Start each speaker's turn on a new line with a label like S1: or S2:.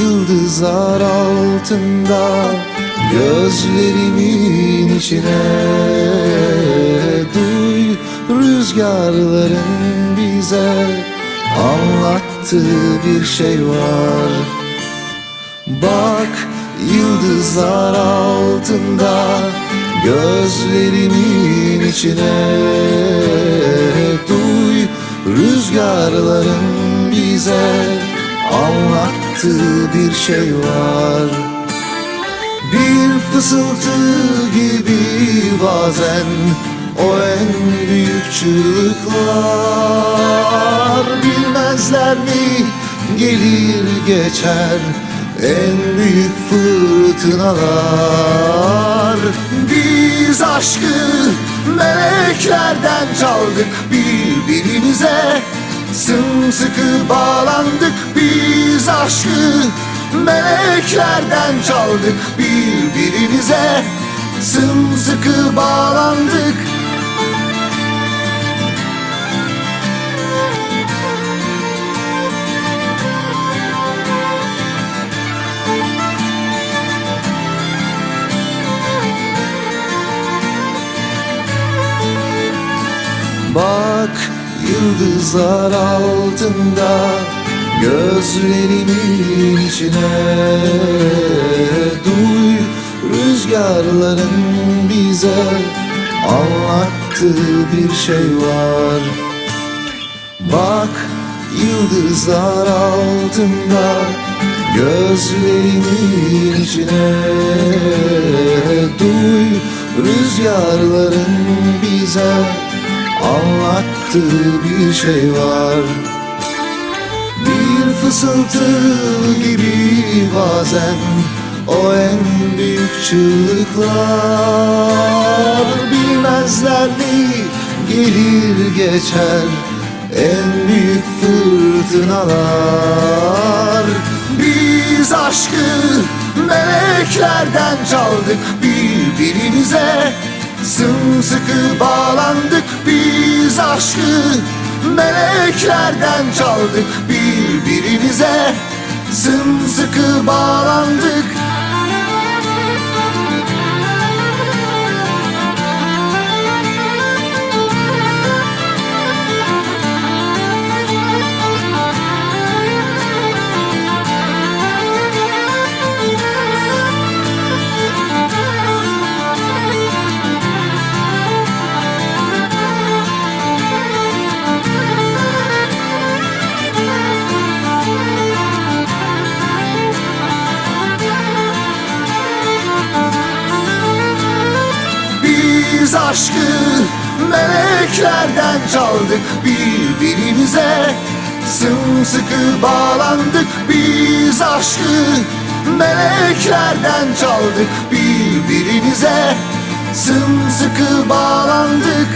S1: Yıldızlar altında Gözlerimin içine. Duy rüzgarların bize Anlattığı bir şey var. Bak yıldızlar altında Gözlerimin içine. Duy rüzgarların bize Anlattığı bir şey var. Bir fısıltı gibi bazen O en büyük çığlıklar. Bilmezler mi? Gelir geçer en büyük fırtınalar. Biz aşkı meleklerden çaldık birbirimize Sımsıkı bağlandık biz aşkı Meleklerden çaldık birbirimize. Sımsıkı bağlandık. Bak yıldızlar altında Gözlerimin içine. Duy rüzgarların bize Anlattığı bir şey var. Bak yıldızlar altında Gözlerimin içine. Duy rüzgarların bize Anlattığı bir şey var. Bir fısıltı gibi bazen O en büyük çığlıklar. Bilmezler mi? Gelir geçer En büyük fırtınalar. Biz aşkı meleklerden çaldık birbirimize Sımsıkı bağlandık biz aşkı Meleklerden çaldık. Birbirimize Sımsıkı bağlandık aşkı meleklerden çaldık birbirimize. Sımsıkı bağlandık biz aşkı Meleklerden çaldık birbirimize. Sımsıkı bağlandık